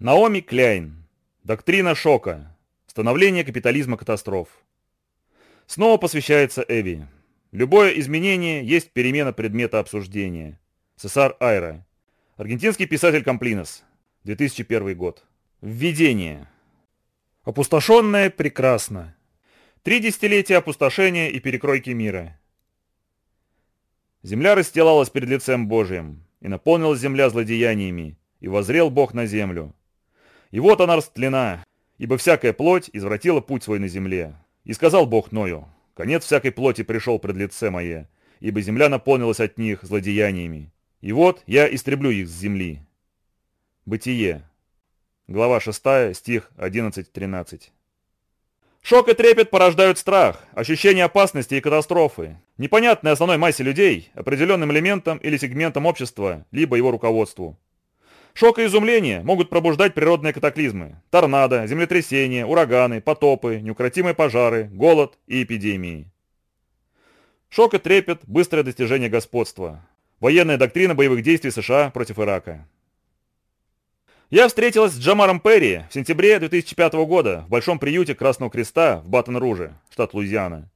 Наоми Кляйн. Доктрина шока. Становление капитализма катастроф. Снова посвящается Эви. Любое изменение есть перемена предмета обсуждения. Цесар Айра. Аргентинский писатель Комплинос. 2001 год. Введение. Опустошенное прекрасно. Три десятилетия опустошения и перекройки мира. Земля расстилалась перед лицем Божиим, и наполнилась земля злодеяниями, и возрел Бог на землю, и вот она растлена, ибо всякая плоть извратила путь свой на земле. И сказал Бог Ною, конец всякой плоти пришел пред лице мое, ибо земля наполнилась от них злодеяниями. И вот я истреблю их с земли. Бытие. Глава 6, стих 11-13. Шок и трепет порождают страх, ощущение опасности и катастрофы, непонятной основной массе людей, определенным элементом или сегментом общества, либо его руководству. Шок и изумление могут пробуждать природные катаклизмы. Торнадо, землетрясения, ураганы, потопы, неукротимые пожары, голод и эпидемии. Шок и трепет – быстрое достижение господства. Военная доктрина боевых действий США против Ирака. Я встретилась с Джамаром Перри в сентябре 2005 года в Большом приюте Красного Креста в Баттон-Руже, штат Луизиана.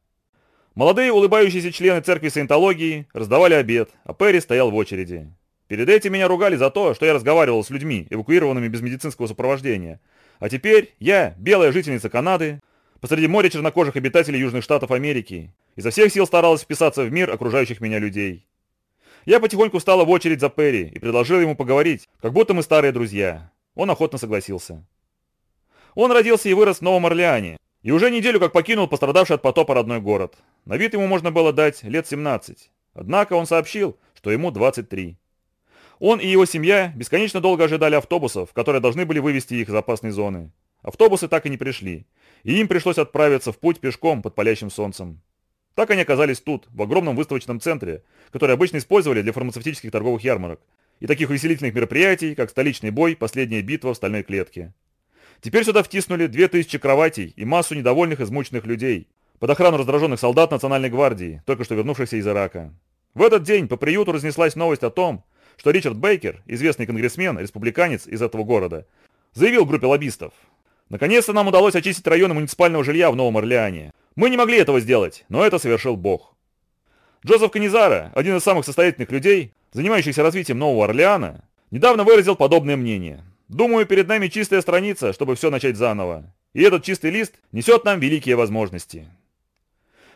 Молодые улыбающиеся члены церкви саентологии раздавали обед, а Перри стоял в очереди. Перед этим меня ругали за то, что я разговаривал с людьми, эвакуированными без медицинского сопровождения. А теперь я, белая жительница Канады, посреди моря чернокожих обитателей Южных Штатов Америки, изо всех сил старалась вписаться в мир окружающих меня людей. Я потихоньку стала в очередь за Перри и предложила ему поговорить, как будто мы старые друзья. Он охотно согласился. Он родился и вырос в Новом Орлеане, и уже неделю как покинул пострадавший от потопа родной город. На вид ему можно было дать лет 17. Однако он сообщил, что ему 23. Он и его семья бесконечно долго ожидали автобусов, которые должны были вывести их из опасной зоны. Автобусы так и не пришли, и им пришлось отправиться в путь пешком под палящим солнцем. Так они оказались тут, в огромном выставочном центре, который обычно использовали для фармацевтических торговых ярмарок, и таких увеселительных мероприятий, как столичный бой, последняя битва в стальной клетке. Теперь сюда втиснули 2000 кроватей и массу недовольных измученных людей, под охрану раздраженных солдат Национальной гвардии, только что вернувшихся из Ирака. В этот день по приюту разнеслась новость о том, что Ричард Бейкер, известный конгрессмен, республиканец из этого города, заявил группе лоббистов. Наконец-то нам удалось очистить районы муниципального жилья в Новом Орлеане. Мы не могли этого сделать, но это совершил Бог. Джозеф Канизара, один из самых состоятельных людей, занимающихся развитием Нового Орлеана, недавно выразил подобное мнение. Думаю, перед нами чистая страница, чтобы все начать заново. И этот чистый лист несет нам великие возможности.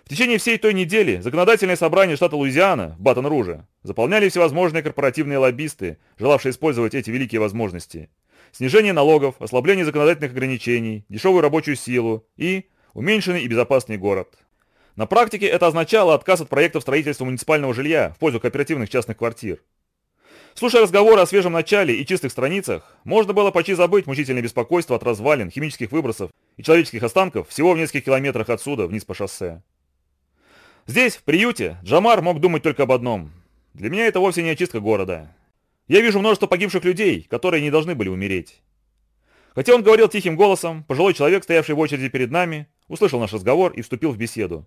В течение всей той недели законодательное собрание штата Луизиана в Баттон-Руже заполняли всевозможные корпоративные лоббисты, желавшие использовать эти великие возможности. Снижение налогов, ослабление законодательных ограничений, дешевую рабочую силу и уменьшенный и безопасный город. На практике это означало отказ от проектов строительства муниципального жилья в пользу кооперативных частных квартир. Слушая разговоры о свежем начале и чистых страницах, можно было почти забыть мучительное беспокойство от развалин, химических выбросов и человеческих останков всего в нескольких километрах отсюда, вниз по шоссе. Здесь, в приюте, Джамар мог думать только об одном. Для меня это вовсе не очистка города. Я вижу множество погибших людей, которые не должны были умереть. Хотя он говорил тихим голосом, пожилой человек, стоявший в очереди перед нами, услышал наш разговор и вступил в беседу.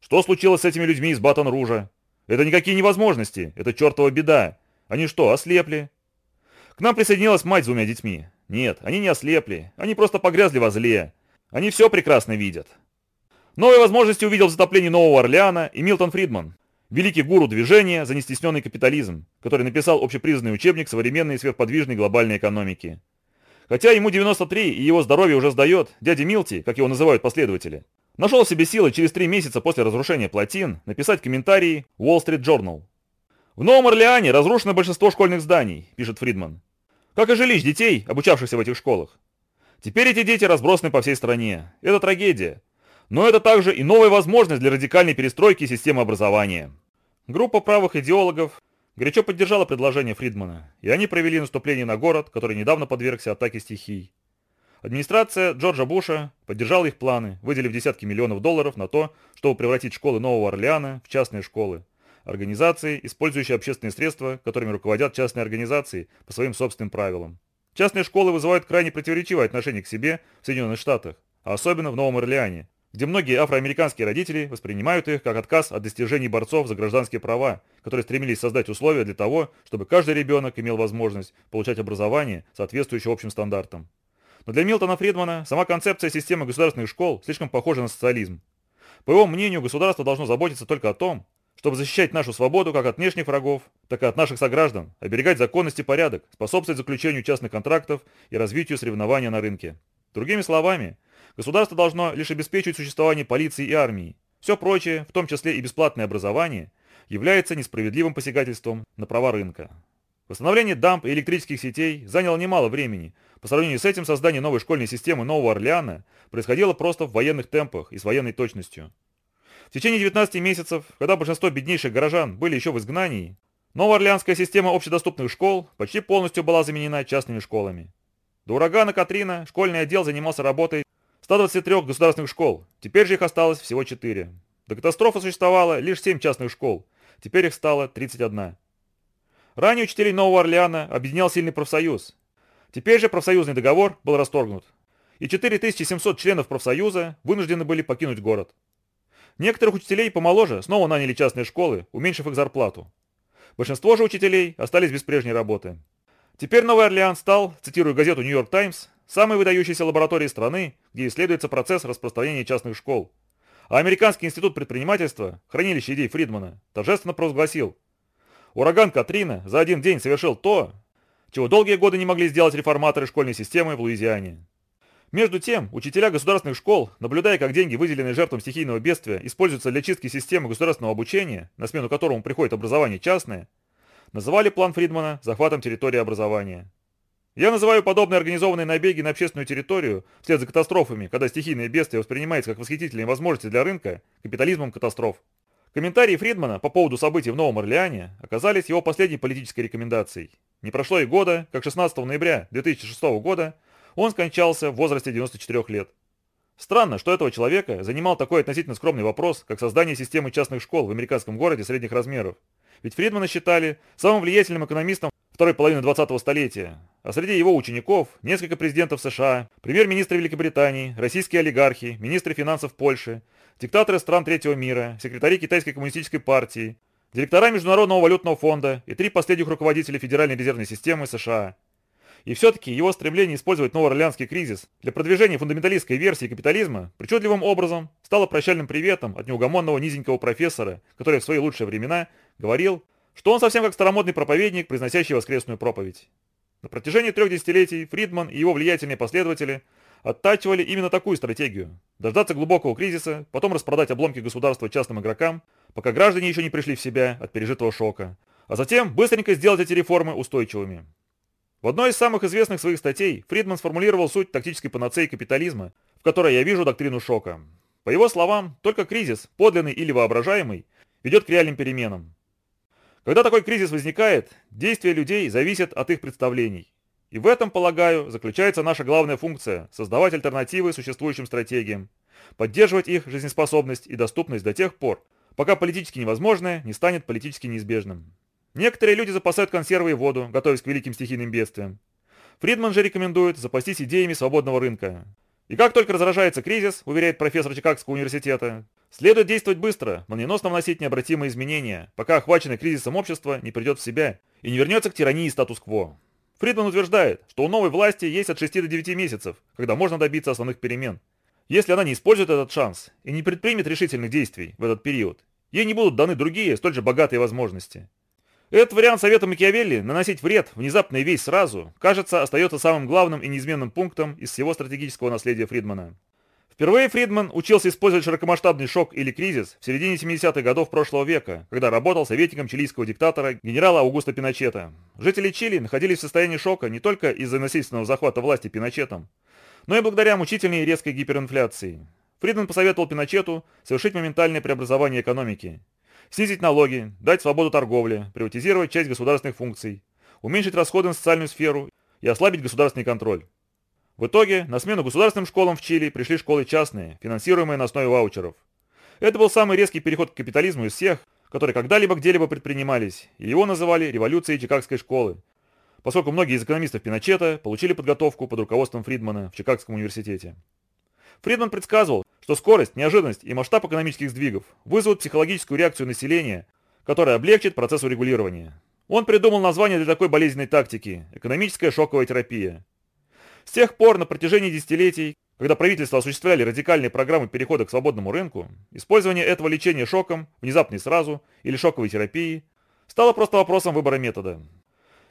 Что случилось с этими людьми из Батон-Ружа? Это никакие невозможности, это чертова беда. Они что, ослепли? К нам присоединилась мать с двумя детьми. Нет, они не ослепли, они просто погрязли во зле. Они все прекрасно видят. Новые возможности увидел в затоплении Нового Орлеана и Милтон Фридман, великий гуру движения за нестесненный капитализм, который написал общепризнанный учебник современной и сверхподвижной глобальной экономики. Хотя ему 93 и его здоровье уже сдает, дядя Милти, как его называют последователи, нашел в себе силы через три месяца после разрушения плотин написать комментарии Wall Street Journal. В Новом Орлеане разрушено большинство школьных зданий, пишет Фридман. Как и жилищ детей, обучавшихся в этих школах. Теперь эти дети разбросаны по всей стране. Это трагедия. Но это также и новая возможность для радикальной перестройки системы образования. Группа правых идеологов горячо поддержала предложение Фридмана, и они провели наступление на город, который недавно подвергся атаке стихий. Администрация Джорджа Буша поддержала их планы, выделив десятки миллионов долларов на то, чтобы превратить школы Нового Орлеана в частные школы. Организации, использующие общественные средства, которыми руководят частные организации по своим собственным правилам. Частные школы вызывают крайне противоречивое отношение к себе в Соединенных Штатах, а особенно в Новом Орлеане, где многие афроамериканские родители воспринимают их как отказ от достижений борцов за гражданские права, которые стремились создать условия для того, чтобы каждый ребенок имел возможность получать образование, соответствующее общим стандартам. Но для Милтона Фридмана сама концепция системы государственных школ слишком похожа на социализм. По его мнению, государство должно заботиться только о том, чтобы защищать нашу свободу как от внешних врагов, так и от наших сограждан, оберегать законность и порядок, способствовать заключению частных контрактов и развитию соревнования на рынке. Другими словами, государство должно лишь обеспечивать существование полиции и армии. Все прочее, в том числе и бесплатное образование, является несправедливым посягательством на права рынка. Восстановление дамп и электрических сетей заняло немало времени. По сравнению с этим создание новой школьной системы Нового Орлеана происходило просто в военных темпах и с военной точностью. В течение 19 месяцев, когда большинство беднейших горожан были еще в изгнании, Новоорлеанская система общедоступных школ почти полностью была заменена частными школами. До урагана Катрина школьный отдел занимался работой 123 государственных школ, теперь же их осталось всего 4. До катастрофы существовало лишь 7 частных школ, теперь их стало 31. Ранее учителей Нового Орлеана объединял сильный профсоюз. Теперь же профсоюзный договор был расторгнут, и 4700 членов профсоюза вынуждены были покинуть город. Некоторых учителей помоложе снова наняли частные школы, уменьшив их зарплату. Большинство же учителей остались без прежней работы. Теперь Новый Орлеан стал, цитирую газету «Нью-Йорк Таймс», самой выдающейся лабораторией страны, где исследуется процесс распространения частных школ. А Американский институт предпринимательства, хранилище идей Фридмана, торжественно провозгласил. Ураган Катрина за один день совершил то, чего долгие годы не могли сделать реформаторы школьной системы в Луизиане. Между тем, учителя государственных школ, наблюдая, как деньги, выделенные жертвам стихийного бедствия, используются для чистки системы государственного обучения, на смену которому приходит образование частное, называли план Фридмана захватом территории образования. Я называю подобные организованные набеги на общественную территорию вслед за катастрофами, когда стихийное бедствие воспринимается как восхитительные возможности для рынка, капитализмом катастроф. Комментарии Фридмана по поводу событий в Новом Орлеане оказались его последней политической рекомендацией. Не прошло и года, как 16 ноября 2006 года он скончался в возрасте 94 лет. Странно, что этого человека занимал такой относительно скромный вопрос, как создание системы частных школ в американском городе средних размеров. Ведь Фридмана считали самым влиятельным экономистом второй половины 20-го столетия, а среди его учеников несколько президентов США, премьер-министры Великобритании, российские олигархи, министры финансов Польши, диктаторы стран третьего мира, секретари Китайской коммунистической партии, директора Международного валютного фонда и три последних руководителя Федеральной резервной системы США – и все-таки его стремление использовать Новоорлеанский кризис для продвижения фундаменталистской версии капитализма причудливым образом стало прощальным приветом от неугомонного низенького профессора, который в свои лучшие времена говорил, что он совсем как старомодный проповедник, произносящий воскресную проповедь. На протяжении трех десятилетий Фридман и его влиятельные последователи оттачивали именно такую стратегию – дождаться глубокого кризиса, потом распродать обломки государства частным игрокам, пока граждане еще не пришли в себя от пережитого шока, а затем быстренько сделать эти реформы устойчивыми. В одной из самых известных своих статей Фридман сформулировал суть тактической панацеи капитализма, в которой я вижу доктрину шока. По его словам, только кризис, подлинный или воображаемый, ведет к реальным переменам. Когда такой кризис возникает, действия людей зависят от их представлений. И в этом, полагаю, заключается наша главная функция – создавать альтернативы существующим стратегиям, поддерживать их жизнеспособность и доступность до тех пор, пока политически невозможное не станет политически неизбежным. Некоторые люди запасают консервы и воду, готовясь к великим стихийным бедствиям. Фридман же рекомендует запастись идеями свободного рынка. И как только разражается кризис, уверяет профессор Чикагского университета, следует действовать быстро, но неносно вносить необратимые изменения, пока охваченное кризисом общество не придет в себя и не вернется к тирании статус-кво. Фридман утверждает, что у новой власти есть от 6 до 9 месяцев, когда можно добиться основных перемен. Если она не использует этот шанс и не предпримет решительных действий в этот период, ей не будут даны другие, столь же богатые возможности. Этот вариант совета Макиавелли наносить вред внезапно и весь сразу, кажется, остается самым главным и неизменным пунктом из всего стратегического наследия Фридмана. Впервые Фридман учился использовать широкомасштабный шок или кризис в середине 70-х годов прошлого века, когда работал советником чилийского диктатора генерала Аугуста Пиночета. Жители Чили находились в состоянии шока не только из-за насильственного захвата власти Пиночетом, но и благодаря мучительной и резкой гиперинфляции. Фридман посоветовал Пиночету совершить моментальное преобразование экономики снизить налоги, дать свободу торговле, приватизировать часть государственных функций, уменьшить расходы на социальную сферу и ослабить государственный контроль. В итоге на смену государственным школам в Чили пришли школы частные, финансируемые на основе ваучеров. Это был самый резкий переход к капитализму из всех, которые когда-либо где-либо предпринимались, и его называли революцией Чикагской школы, поскольку многие из экономистов Пиночета получили подготовку под руководством Фридмана в Чикагском университете. Фридман предсказывал, что скорость, неожиданность и масштаб экономических сдвигов вызовут психологическую реакцию населения, которая облегчит процесс урегулирования. Он придумал название для такой болезненной тактики – экономическая шоковая терапия. С тех пор, на протяжении десятилетий, когда правительства осуществляли радикальные программы перехода к свободному рынку, использование этого лечения шоком, внезапно сразу, или шоковой терапии, стало просто вопросом выбора метода.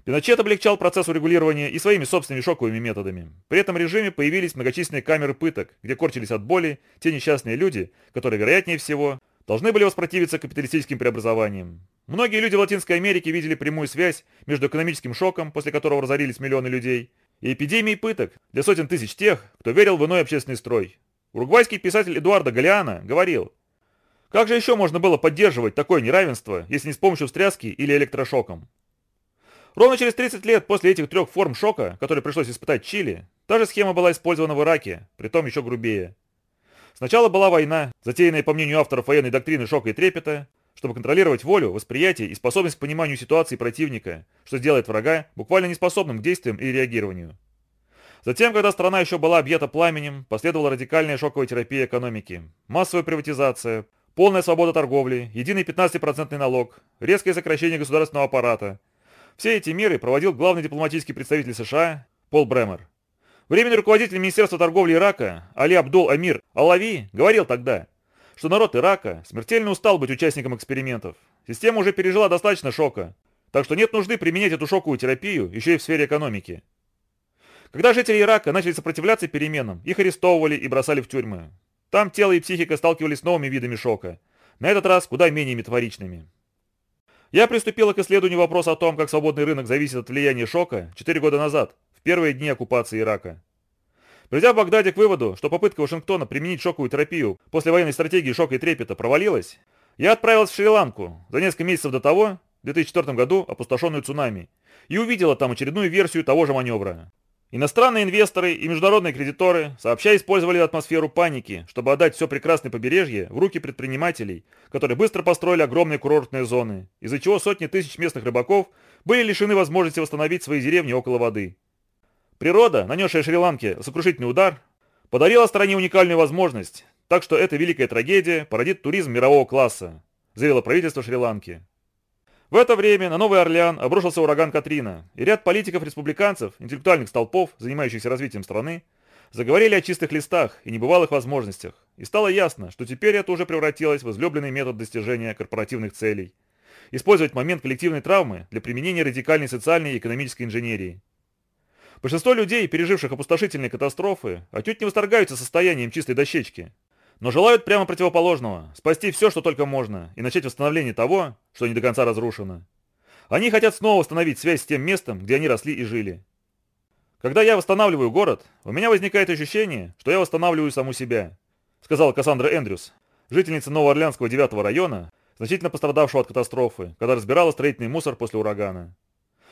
Пиночет облегчал процесс урегулирования и своими собственными шоковыми методами. При этом режиме появились многочисленные камеры пыток, где корчились от боли те несчастные люди, которые, вероятнее всего, должны были воспротивиться капиталистическим преобразованиям. Многие люди в Латинской Америке видели прямую связь между экономическим шоком, после которого разорились миллионы людей, и эпидемией пыток для сотен тысяч тех, кто верил в иной общественный строй. Уругвайский писатель Эдуардо Галиана говорил, как же еще можно было поддерживать такое неравенство, если не с помощью встряски или электрошоком? Ровно через 30 лет после этих трех форм шока, которые пришлось испытать Чили, та же схема была использована в Ираке, притом еще грубее. Сначала была война, затеянная, по мнению авторов военной доктрины шока и трепета, чтобы контролировать волю, восприятие и способность к пониманию ситуации противника, что сделает врага буквально неспособным к действиям и реагированию. Затем, когда страна еще была объята пламенем, последовала радикальная шоковая терапия экономики, массовая приватизация, полная свобода торговли, единый 15% налог, резкое сокращение государственного аппарата. Все эти меры проводил главный дипломатический представитель США Пол Бремер. Временный руководитель Министерства торговли Ирака Али Абдул Амир Алави говорил тогда – что народ Ирака смертельно устал быть участником экспериментов. Система уже пережила достаточно шока, так что нет нужды применять эту шоковую терапию еще и в сфере экономики. Когда жители Ирака начали сопротивляться переменам, их арестовывали и бросали в тюрьмы. Там тело и психика сталкивались с новыми видами шока, на этот раз куда менее метафоричными. Я приступила к исследованию вопроса о том, как свободный рынок зависит от влияния шока 4 года назад, в первые дни оккупации Ирака. Придя в Багдаде к выводу, что попытка Вашингтона применить шоковую терапию после военной стратегии шока и трепета провалилась, я отправилась в Шри-Ланку за несколько месяцев до того, в 2004 году, опустошенную цунами, и увидела там очередную версию того же маневра. Иностранные инвесторы и международные кредиторы сообща использовали атмосферу паники, чтобы отдать все прекрасное побережье в руки предпринимателей, которые быстро построили огромные курортные зоны, из-за чего сотни тысяч местных рыбаков были лишены возможности восстановить свои деревни около воды. Природа, нанесшая Шри-Ланке сокрушительный удар, подарила стране уникальную возможность, так что эта великая трагедия породит туризм мирового класса, заявило правительство Шри-Ланки. В это время на Новый Орлеан обрушился ураган Катрина, и ряд политиков-республиканцев, интеллектуальных столпов, занимающихся развитием страны, заговорили о чистых листах и небывалых возможностях, и стало ясно, что теперь это уже превратилось в излюбленный метод достижения корпоративных целей. Использовать момент коллективной травмы для применения радикальной социальной и экономической инженерии. Большинство людей, переживших опустошительные катастрофы, отнюдь не восторгаются состоянием чистой дощечки, но желают прямо противоположного – спасти все, что только можно, и начать восстановление того, что не до конца разрушено. Они хотят снова восстановить связь с тем местом, где они росли и жили. Когда я восстанавливаю город, у меня возникает ощущение, что я восстанавливаю саму себя, сказала Кассандра Эндрюс, жительница Новоорлеанского 9 района, значительно пострадавшего от катастрофы, когда разбирала строительный мусор после урагана.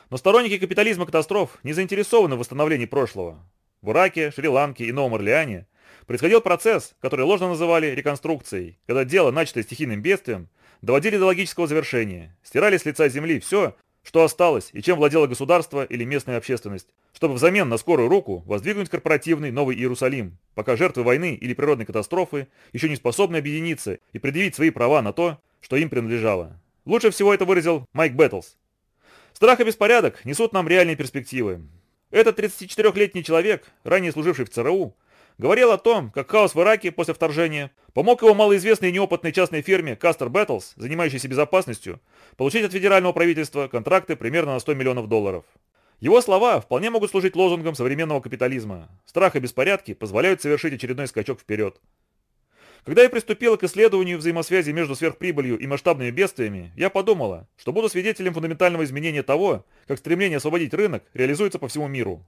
Но сторонники капитализма катастроф не заинтересованы в восстановлении прошлого. В Ираке, Шри-Ланке и Новом Орлеане происходил процесс, который ложно называли реконструкцией, когда дело, начатое стихийным бедствием, доводили до логического завершения, стирали с лица земли все, что осталось и чем владело государство или местная общественность, чтобы взамен на скорую руку воздвигнуть корпоративный Новый Иерусалим, пока жертвы войны или природной катастрофы еще не способны объединиться и предъявить свои права на то, что им принадлежало. Лучше всего это выразил Майк Бэттлс, Страх и беспорядок несут нам реальные перспективы. Этот 34-летний человек, ранее служивший в ЦРУ, говорил о том, как хаос в Ираке после вторжения помог его малоизвестной и неопытной частной фирме Custer Battles, занимающейся безопасностью, получить от федерального правительства контракты примерно на 100 миллионов долларов. Его слова вполне могут служить лозунгом современного капитализма. Страх и беспорядки позволяют совершить очередной скачок вперед. Когда я приступила к исследованию взаимосвязи между сверхприбылью и масштабными бедствиями, я подумала, что буду свидетелем фундаментального изменения того, как стремление освободить рынок реализуется по всему миру.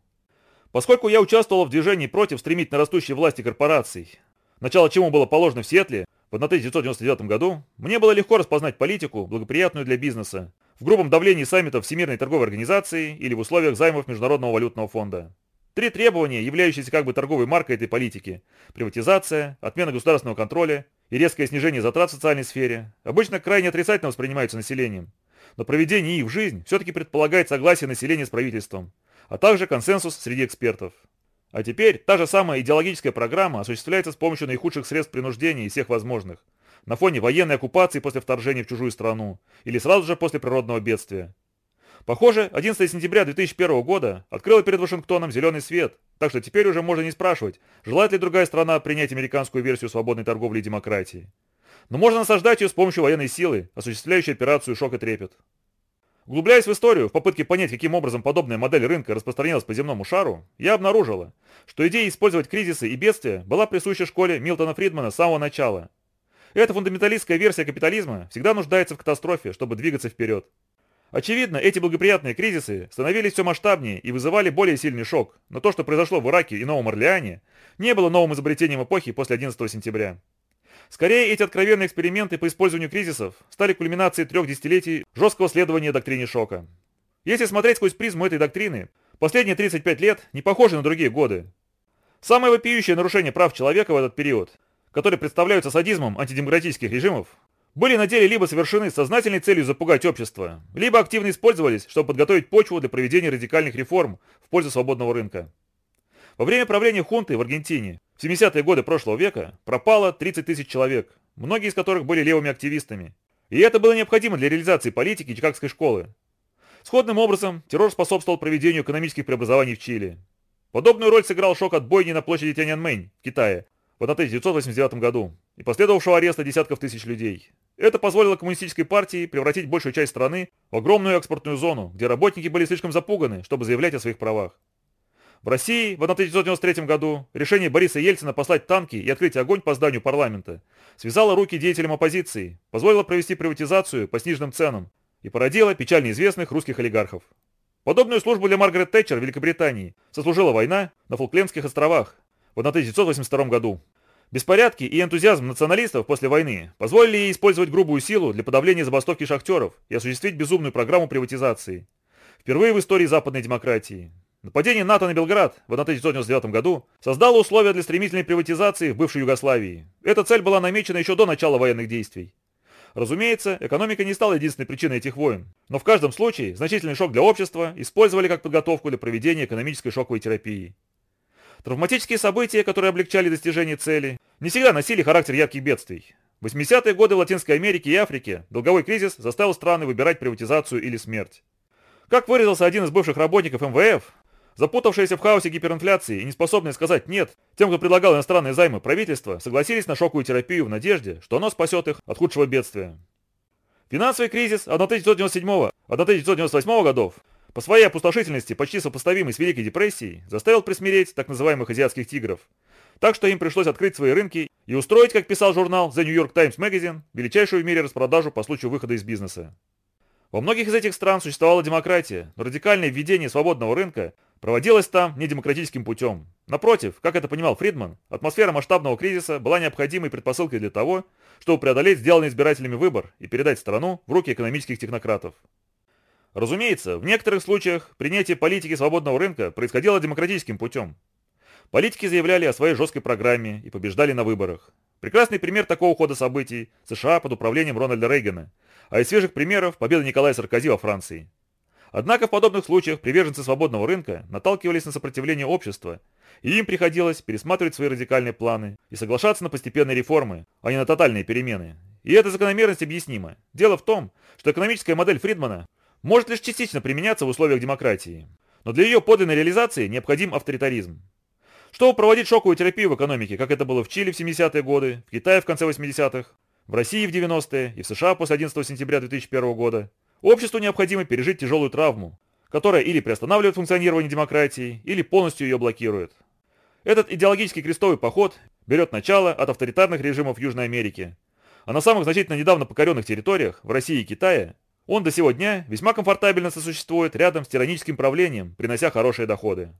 Поскольку я участвовала в движении против стремительно растущей власти корпораций, начало чему было положено в Сиэтле в 1999 году, мне было легко распознать политику, благоприятную для бизнеса, в грубом давлении саммитов Всемирной торговой организации или в условиях займов Международного валютного фонда. Три требования, являющиеся как бы торговой маркой этой политики – приватизация, отмена государственного контроля и резкое снижение затрат в социальной сфере – обычно крайне отрицательно воспринимаются населением. Но проведение их в жизнь все-таки предполагает согласие населения с правительством, а также консенсус среди экспертов. А теперь та же самая идеологическая программа осуществляется с помощью наихудших средств принуждения и всех возможных. На фоне военной оккупации после вторжения в чужую страну или сразу же после природного бедствия. Похоже, 11 сентября 2001 года открыло перед Вашингтоном зеленый свет, так что теперь уже можно не спрашивать, желает ли другая страна принять американскую версию свободной торговли и демократии. Но можно насаждать ее с помощью военной силы, осуществляющей операцию «Шок и трепет». Углубляясь в историю, в попытке понять, каким образом подобная модель рынка распространялась по земному шару, я обнаружила, что идея использовать кризисы и бедствия была присуща школе Милтона Фридмана с самого начала. Эта фундаменталистская версия капитализма всегда нуждается в катастрофе, чтобы двигаться вперед. Очевидно, эти благоприятные кризисы становились все масштабнее и вызывали более сильный шок, но то, что произошло в Ираке и Новом Орлеане, не было новым изобретением эпохи после 11 сентября. Скорее, эти откровенные эксперименты по использованию кризисов стали кульминацией трех десятилетий жесткого следования доктрине шока. Если смотреть сквозь призму этой доктрины, последние 35 лет не похожи на другие годы. Самое вопиющее нарушение прав человека в этот период, которые представляются садизмом антидемократических режимов, были на деле либо совершены с сознательной целью запугать общество, либо активно использовались, чтобы подготовить почву для проведения радикальных реформ в пользу свободного рынка. Во время правления хунты в Аргентине в 70-е годы прошлого века пропало 30 тысяч человек, многие из которых были левыми активистами. И это было необходимо для реализации политики Чикагской школы. Сходным образом, террор способствовал проведению экономических преобразований в Чили. Подобную роль сыграл шок от бойни на площади Тяньаньмэнь в Китае в 1989 году и последовавшего ареста десятков тысяч людей. Это позволило коммунистической партии превратить большую часть страны в огромную экспортную зону, где работники были слишком запуганы, чтобы заявлять о своих правах. В России в 1993 году решение Бориса Ельцина послать танки и открыть огонь по зданию парламента связало руки деятелям оппозиции, позволило провести приватизацию по сниженным ценам и породило печально известных русских олигархов. Подобную службу для Маргарет Тэтчер в Великобритании сослужила война на Фолклендских островах в 1982 году. Беспорядки и энтузиазм националистов после войны позволили ей использовать грубую силу для подавления забастовки шахтеров и осуществить безумную программу приватизации. Впервые в истории западной демократии. Нападение НАТО на Белград в 1999 году создало условия для стремительной приватизации в бывшей Югославии. Эта цель была намечена еще до начала военных действий. Разумеется, экономика не стала единственной причиной этих войн, но в каждом случае значительный шок для общества использовали как подготовку для проведения экономической шоковой терапии. Травматические события, которые облегчали достижение цели, не всегда носили характер ярких бедствий. В 80-е годы в Латинской Америке и Африке долговой кризис заставил страны выбирать приватизацию или смерть. Как выразился один из бывших работников МВФ, запутавшиеся в хаосе гиперинфляции и не способные сказать «нет» тем, кто предлагал иностранные займы правительства, согласились на шоковую терапию в надежде, что оно спасет их от худшего бедствия. Финансовый кризис 1997-1998 годов по своей опустошительности, почти сопоставимый с Великой депрессией, заставил присмиреть так называемых азиатских тигров. Так что им пришлось открыть свои рынки и устроить, как писал журнал The New York Times Magazine, величайшую в мире распродажу по случаю выхода из бизнеса. Во многих из этих стран существовала демократия, но радикальное введение свободного рынка проводилось там недемократическим путем. Напротив, как это понимал Фридман, атмосфера масштабного кризиса была необходимой предпосылкой для того, чтобы преодолеть сделанный избирателями выбор и передать страну в руки экономических технократов. Разумеется, в некоторых случаях принятие политики свободного рынка происходило демократическим путем. Политики заявляли о своей жесткой программе и побеждали на выборах. Прекрасный пример такого хода событий – США под управлением Рональда Рейгана, а из свежих примеров – победа Николая Саркози во Франции. Однако в подобных случаях приверженцы свободного рынка наталкивались на сопротивление общества, и им приходилось пересматривать свои радикальные планы и соглашаться на постепенные реформы, а не на тотальные перемены. И эта закономерность объяснима. Дело в том, что экономическая модель Фридмана может лишь частично применяться в условиях демократии. Но для ее подлинной реализации необходим авторитаризм. Чтобы проводить шоковую терапию в экономике, как это было в Чили в 70-е годы, в Китае в конце 80-х, в России в 90-е и в США после 11 сентября 2001 года, обществу необходимо пережить тяжелую травму, которая или приостанавливает функционирование демократии, или полностью ее блокирует. Этот идеологический крестовый поход берет начало от авторитарных режимов Южной Америки, а на самых значительно недавно покоренных территориях, в России и Китае, он до сего дня весьма комфортабельно сосуществует рядом с тираническим правлением, принося хорошие доходы.